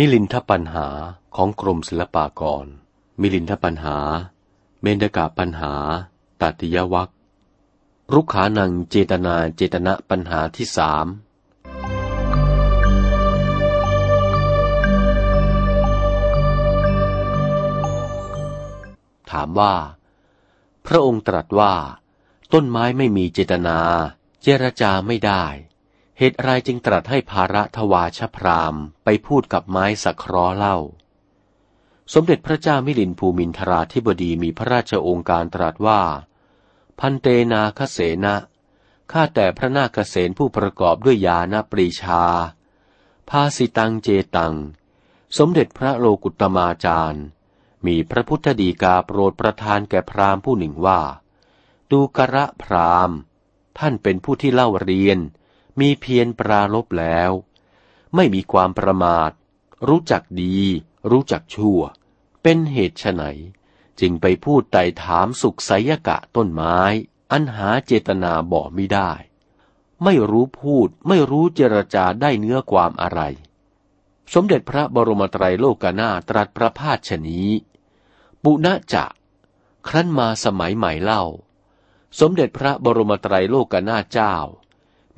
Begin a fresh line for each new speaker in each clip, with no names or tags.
มิลินทปัญหาของกรมศิลปากร มิลินทปัญหา เมนกาปัญหา ตัติยวัครุกขานังเจตนาเจตนะปัญหาที่สามถามว่า พระองค์ตรัสว่า ต้นไม้ไม่มีเจตนา เจรจาไม่ได้ เหตุไรจึงตรัสให้ภาระทวาชพรามไปพูดกับไม้สักครอเล่า สมเด็จพระเจ้ามิลินภูมินทราธิบดีมีพระราชโองการตรัสว่า พันเตนาคเสนะข้าแต่พระนาคเสนผู้ประกอบด้วยยาณปรีชา ภาสิตังเจตัง สมเด็จพระโลกุตมาจารย์ มีพระพุทธดีกาโปรดประทานแก่พราหมณ์ผู้หนึ่งว่า ดูกระพราหมณ์ ท่านเป็นผู้ที่เล่าเรียน มีเพียรปราลบแล้ว ไม่มีความประมาท รู้จักดี รู้จักชั่ว เป็นเหตุไฉนจึงไปพูดไต่ถามสุขไสยกะต้นไม้ อันหาเจตนาบอกไม่ได้ ไม่รู้พูดไม่รู้เจรจาได้เนื้อความอะไร สมเด็จพระบรมไตรโลกนาตรัสประพาชนี้ ปุณะจะ ครั้นมาสมัยใหม่เล่า สมเด็จพระบรมไตรโลกนาเจ้า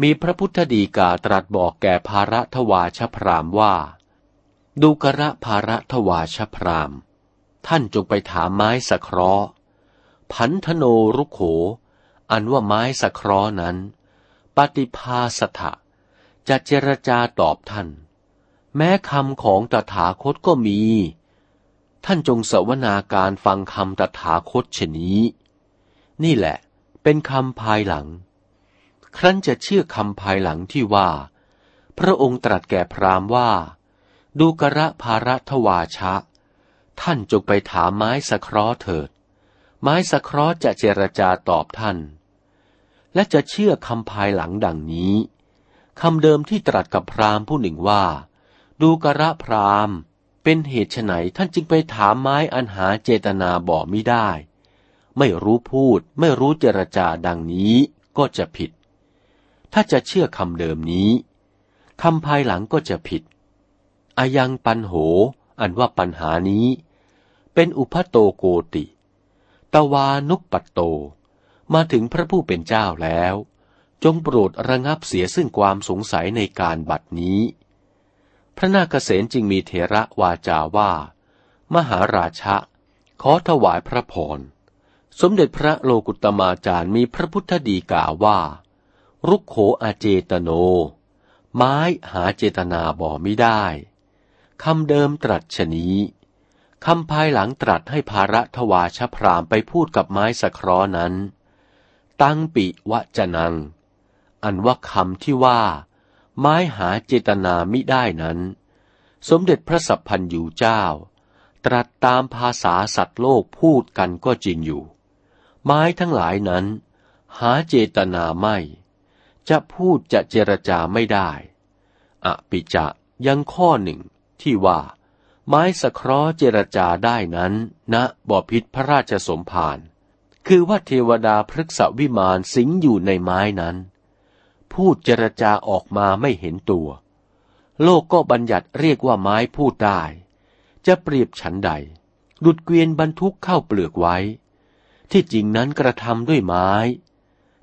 มีพระพุทธดีกาตรัสบอกแก่ภาระทวาชพรามว่า ดูกระภาระทวาชพราม ท่านจงไปถามไม้สะเคราะห์พันธโนรุโข อันว่าไม้สะเคราะห์นั้น ปฏิภาสถะจะเจรจาตอบท่าน แม้คำของตถาคตก็มี ท่านจงสวนาการฟังคำตถาคตชนี้ นี่แหละ เป็นคำภายหลัง ครั้นจะเชื่อคำภายหลังที่ว่า พระองค์ตรัสแก่พราหมณ์ว่า ดูกระภาระทวาชะ ท่านจงไปถามไม้สะเคราะห์เถิด ไม้สะเคราะห์จะเจรจาตอบท่าน และจะเชื่อคำภายหลังดังนี้คำเดิมที่ตรัสกับพราหมณ์ผู้หนึ่งว่า ดูกระพราหมณ์ เป็นเหตุไฉนท่านจึงไปถามไม้อันหาเจตนาบอกไม่ได้ ไม่รู้พูดไม่รู้เจรจาดังนี้ก็จะผิด ถ้าจะเชื่อคำเดิมนี้คำภายหลังก็จะผิด อายังปันโห อันว่าปัญหานี้ เป็นอุพโตโกติ ตวานุปปัตโต มาถึงพระผู้เป็นเจ้าแล้ว จงโปรดระงับเสียซึ่งความสงสัยในการบัดนี้ พระนาคเษนจึงมีเถระวาจาว่า มหาราชะ ขอถวายพระพร สมเด็จพระโลกุตมาจารย์มีพระพุทธดีกาว่า รุกโขอาเจตโน ไม้หาเจตนาบ่ไม่ได้คำเดิมตรัสชนี้คำภายหลังตรัสให้ภาระทวาชพรามไปพูดกับไม้สคราะห์นั้น ตั้งปิวะจนัง อันว่าคำที่ว่า ไม้หาเจตนามิได้นั้น สมเด็จพระสัพพันยูเจ้า ตรัสตามภาษาสัตว์โลกพูดกันก็จริงอยู่ ไม้ทั้งหลายนั้น หาเจตนาไม่ จะพูดจะเจรจาไม่ได้อปิจะยังข้อหนึ่งที่ว่า ไม้สะเคราะห์เจรจาได้นั้นณนะบ่อพิษพระราชสมภารคือว่าเทวดาพฤกษวิมานสิงอยู่ในไม้นั้น พูดเจรจาออกมาไม่เห็นตัว โลกก็บัญญัติเรียกว่าไม้พูดได้ จะเปรียบฉันใด ดุดเกวียนบรรทุกเข้าเปลือกไว้ ที่จริงนั้นกระทำด้วยไม้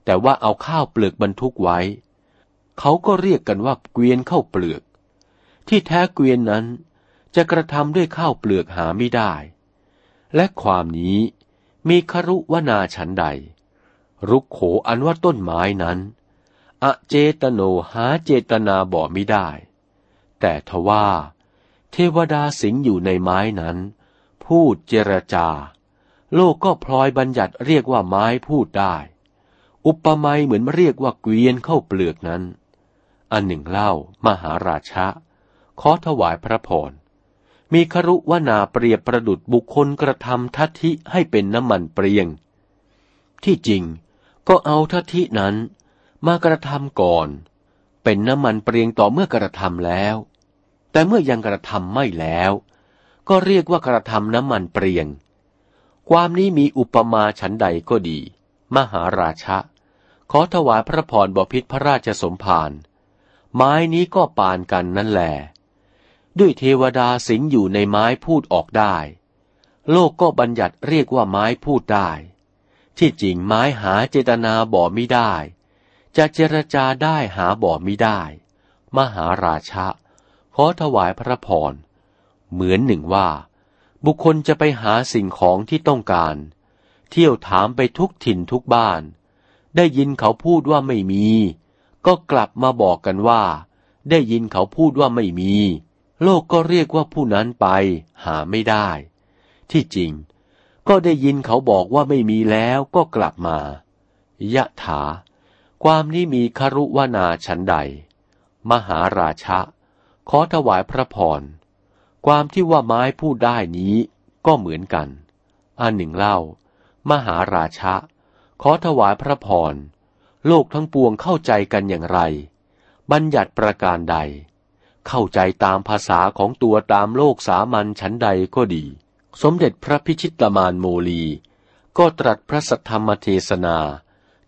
แต่ว่าเอาข้าวเปลือกบรรทุกไว้ เขาก็เรียกกันว่าเกวียนข้าวเปลือก ที่แท้เกวียนนั้นจะกระทำด้วยข้าวเปลือกหาไม่ได้ และความนี้มีครุวนาฉันใด รุกโขอันว่าต้นไม้นั้น อเจตโนหาเจตนาบ่ไม่ได้ แต่ทว่า เทวดาสิงอยู่ในไม้นั้น พูดเจรจา โลกก็พลอยบัญญัติเรียกว่าไม้พูดได้ อุปมาเหมือนเรียกว่าเกวียนเข้าเปลือกนั้น อันหนึ่งเล่ามหาราชะขอถวายพระพร มีครุวนาเปรียบประดุดบุคคลกระทำทัตทิให้เป็นน้ำมันเปรียง ที่จริงก็เอาทัตทินั้นมากระทำก่อน เป็นน้ำมันเปรียงต่อเมื่อกระทำแล้ว แต่เมื่อยังกระทำไม่แล้ว ก็เรียกว่ากระทำน้ำมันเปรียง ความนี้มีอุปมาฉันใดก็ดี มหาราชะ ขอถวายพระพรบพิษพระราชสมภาร ไม้นี้ก็ปานกันนั่นแหละด้วยเทวดาสิงอยู่ในไม้พูดออกได้ โลกก็บัญญัติเรียกว่าไม้พูดได้ ที่จริงไม้หาเจตนาบ่มิได้ จะเจรจาได้หาบ่มิได้ มหาราชะ ขอถวายพระพร เหมือนหนึ่งว่า บุคคลจะไปหาสิ่งของที่ต้องการ เที่ยวถามไปทุกถิ่นทุกบ้าน ได้ยินเขาพูดว่าไม่มี ก็กลับมาบอกกันว่า ได้ยินเขาพูดว่าไม่มี โลกก็เรียกว่าผู้นั้นไป หาไม่ได้ ที่จริง ก็ได้ยินเขาบอกว่าไม่มีแล้วก็กลับมายะถา ความนี้มีครุวนาฉันใด มหาราชะ ขอถวายพระพร ความที่ว่าไม้พูดได้นี้ก็เหมือนกันอันหนึ่งเล่า มหาราชะ ขอถวายพระพร โลกทั้งปวงเข้าใจกันอย่างไร บัญญัติประการใด เข้าใจตามภาษาของตัวตามโลกสามัญชั้นใดก็ดี สมเด็จพระพิชิตมานโมลี ก็ตรัสพระสัทธรรมเทศนา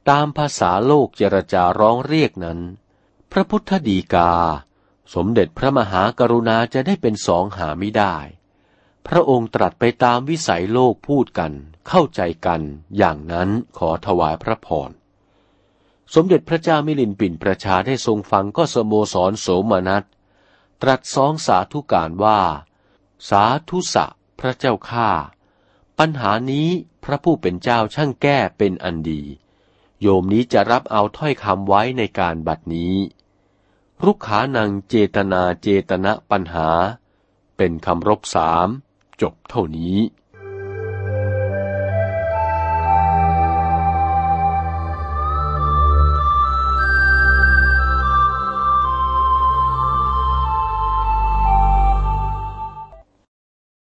ตามภาษาโลกเจรจาร้องเรียกนั้น พระพุทธดีกา สมเด็จพระมหากรุณาจะได้เป็นสองหาไม่ได้ พระองค์ตรัสไปตามวิสัยโลกพูดกัน เข้าใจกันอย่างนั้นขอถวายพระพรสมเด็จพระเจ้ามิลินปินประชาได้ทรงฟังก็สโมสรโสมนัสตรัสสองสาธุการว่า สาธุสะพระเจ้าข้าปัญหานี้พระผู้เป็นเจ้าช่างแก้เป็นอันดี โยมนี้จะรับเอาถ้อยคำไว้ในการบัดนี้ รุกขานังเจตนาเจตนะปัญหา เป็นคำรบสาม จบเท่านี้